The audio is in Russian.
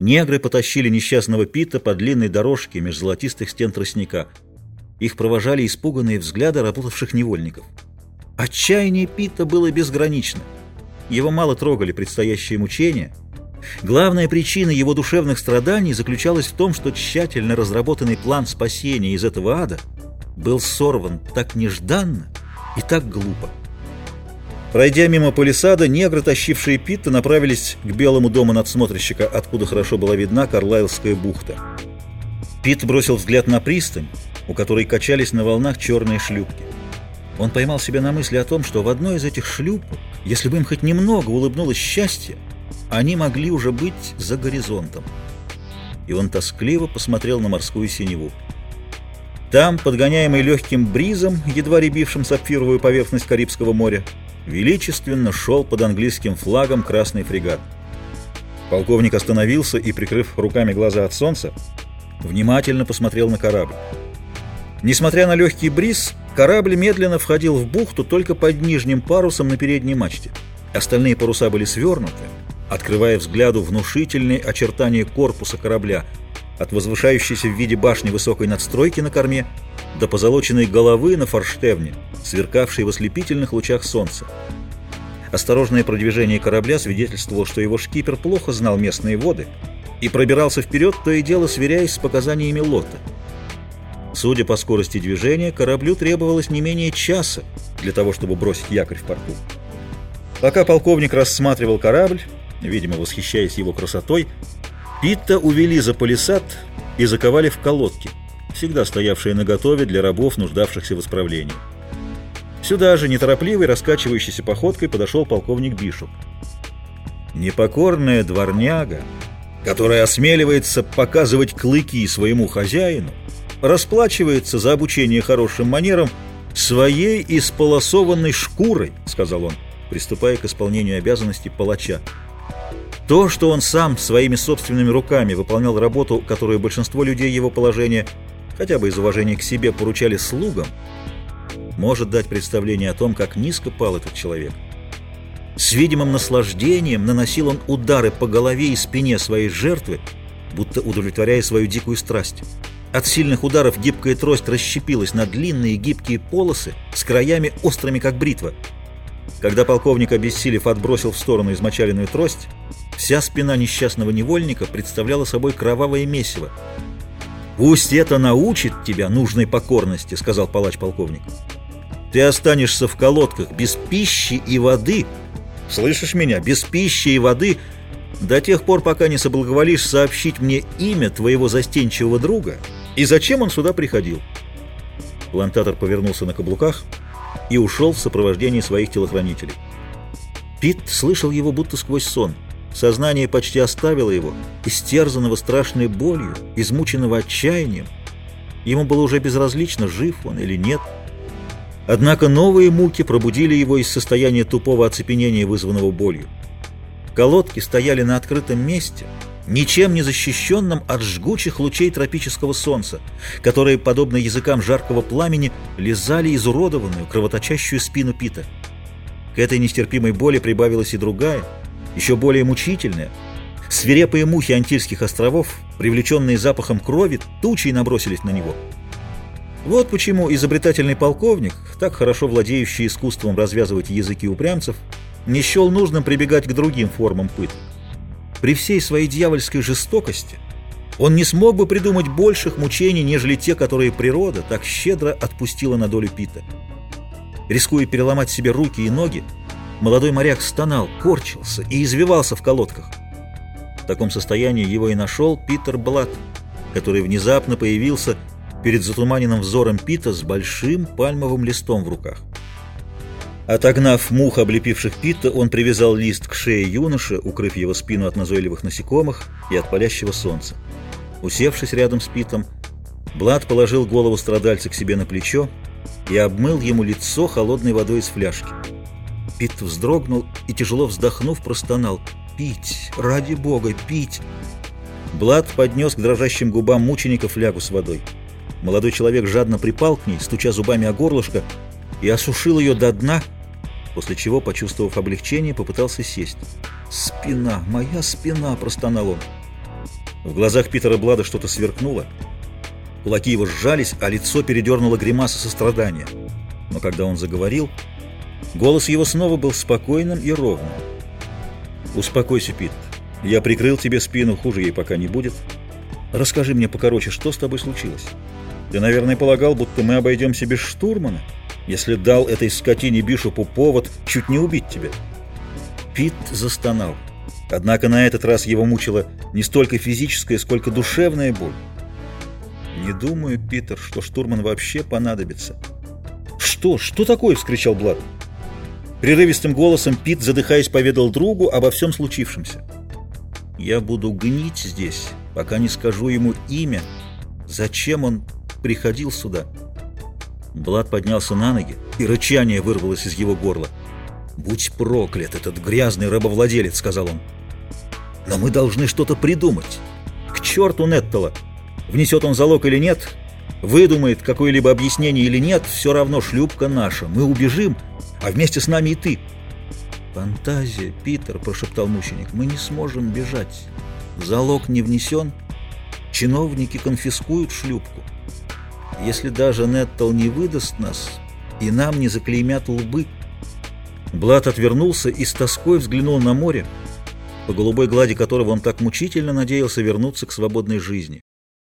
Негры потащили несчастного Пита по длинной дорожке меж золотистых стен тростника. Их провожали испуганные взгляды работавших невольников. Отчаяние Пита было безгранично. Его мало трогали предстоящие мучения. Главная причина его душевных страданий заключалась в том, что тщательно разработанный план спасения из этого ада был сорван так нежданно и так глупо. Пройдя мимо палисада, негры, тащившие Питта, направились к белому дому надсмотрщика, откуда хорошо была видна Карлайлская бухта. Питт бросил взгляд на пристань, у которой качались на волнах черные шлюпки. Он поймал себя на мысли о том, что в одной из этих шлюпок, если бы им хоть немного улыбнулось счастье, они могли уже быть за горизонтом. И он тоскливо посмотрел на морскую синеву. Там, подгоняемый легким бризом, едва рябившим сапфировую поверхность Карибского моря, величественно шел под английским флагом красный фрегат. Полковник остановился и, прикрыв руками глаза от солнца, внимательно посмотрел на корабль. Несмотря на легкий бриз, корабль медленно входил в бухту только под нижним парусом на передней мачте. Остальные паруса были свернуты, открывая взгляду внушительные очертания корпуса корабля, от возвышающейся в виде башни высокой надстройки на корме до позолоченной головы на форштевне, сверкавшей в ослепительных лучах солнца. Осторожное продвижение корабля свидетельствовало, что его шкипер плохо знал местные воды и пробирался вперед, то и дело сверяясь с показаниями лота. Судя по скорости движения, кораблю требовалось не менее часа для того, чтобы бросить якорь в порту. Пока полковник рассматривал корабль, видимо, восхищаясь его красотой, Питта увели за палисад и заковали в колодки, всегда стоявшие наготове для рабов, нуждавшихся в исправлении. Сюда же, неторопливой, раскачивающейся походкой, подошел полковник Бишоп. Непокорная дворняга, которая осмеливается показывать клыки своему хозяину, расплачивается за обучение хорошим манерам своей исполосованной шкурой, сказал он, приступая к исполнению обязанностей палача. То, что он сам своими собственными руками выполнял работу, которую большинство людей его положения, хотя бы из уважения к себе, поручали слугам, может дать представление о том, как низко пал этот человек. С видимым наслаждением наносил он удары по голове и спине своей жертвы, будто удовлетворяя свою дикую страсть. От сильных ударов гибкая трость расщепилась на длинные гибкие полосы с краями острыми, как бритва. Когда полковник, обессилев, отбросил в сторону измочаленную трость, Вся спина несчастного невольника представляла собой кровавое месиво. «Пусть это научит тебя нужной покорности», — сказал палач-полковник. «Ты останешься в колодках без пищи и воды, слышишь меня, без пищи и воды, до тех пор, пока не соблаговолишь сообщить мне имя твоего застенчивого друга и зачем он сюда приходил». Плантатор повернулся на каблуках и ушел в сопровождении своих телохранителей. Пит слышал его будто сквозь сон — Сознание почти оставило его, истерзанного страшной болью, измученного отчаянием. Ему было уже безразлично, жив он или нет. Однако новые муки пробудили его из состояния тупого оцепенения, вызванного болью. Колодки стояли на открытом месте, ничем не защищенном от жгучих лучей тропического солнца, которые, подобно языкам жаркого пламени, лизали изуродованную, кровоточащую спину Пита. К этой нестерпимой боли прибавилась и другая — еще более мучительное. Свирепые мухи Антильских островов, привлеченные запахом крови, тучей набросились на него. Вот почему изобретательный полковник, так хорошо владеющий искусством развязывать языки упрямцев, не счел нужным прибегать к другим формам пыток. При всей своей дьявольской жестокости он не смог бы придумать больших мучений, нежели те, которые природа так щедро отпустила на долю Пита. Рискуя переломать себе руки и ноги, Молодой моряк стонал, корчился и извивался в колодках. В таком состоянии его и нашел Питер Блат, который внезапно появился перед затуманенным взором Пита с большим пальмовым листом в руках. Отогнав мух, облепивших Пита, он привязал лист к шее юноши, укрыв его спину от назойливых насекомых и от палящего солнца. Усевшись рядом с Питом, Блад положил голову страдальца к себе на плечо и обмыл ему лицо холодной водой из фляжки. Пит вздрогнул и, тяжело вздохнув, простонал. «Пить! Ради бога, пить!» Блад поднес к дрожащим губам мученика флягу с водой. Молодой человек жадно припал к ней, стуча зубами о горлышко, и осушил ее до дна, после чего, почувствовав облегчение, попытался сесть. «Спина! Моя спина!» – простонал он. В глазах Питера Блада что-то сверкнуло. Кулаки его сжались, а лицо передернуло гримаса сострадания. Но когда он заговорил, голос его снова был спокойным и ровным. «Успокойся, Пит. Я прикрыл тебе спину, хуже ей пока не будет. Расскажи мне покороче, что с тобой случилось? Ты, наверное, полагал, будто мы обойдемся без штурмана, если дал этой скотине Бишопу повод чуть не убить тебя». Пит застонал. Однако на этот раз его мучила не столько физическая, сколько душевная боль. «Не думаю, Питер, что штурман вообще понадобится». «Что? Что такое?» — вскричал Блад. Прерывистым голосом Пит, задыхаясь, поведал другу обо всем случившемся. «Я буду гнить здесь, пока не скажу ему имя, зачем он приходил сюда». Блад поднялся на ноги, и рычание вырвалось из его горла. «Будь проклят, этот грязный рабовладелец», — сказал он. «Но мы должны что-то придумать. К черту Неттела! Внесет он залог или нет, выдумает какое-либо объяснение или нет, все равно шлюпка наша. Мы убежим, а вместе с нами и ты». «Фантазия, Питер», — прошептал мученик, — «мы не сможем бежать. Залог не внесен, чиновники конфискуют шлюпку. Если даже Неттл не выдаст нас, и нам не заклеймят лбы». Блад отвернулся и с тоской взглянул на море, по голубой глади которого он так мучительно надеялся вернуться к свободной жизни.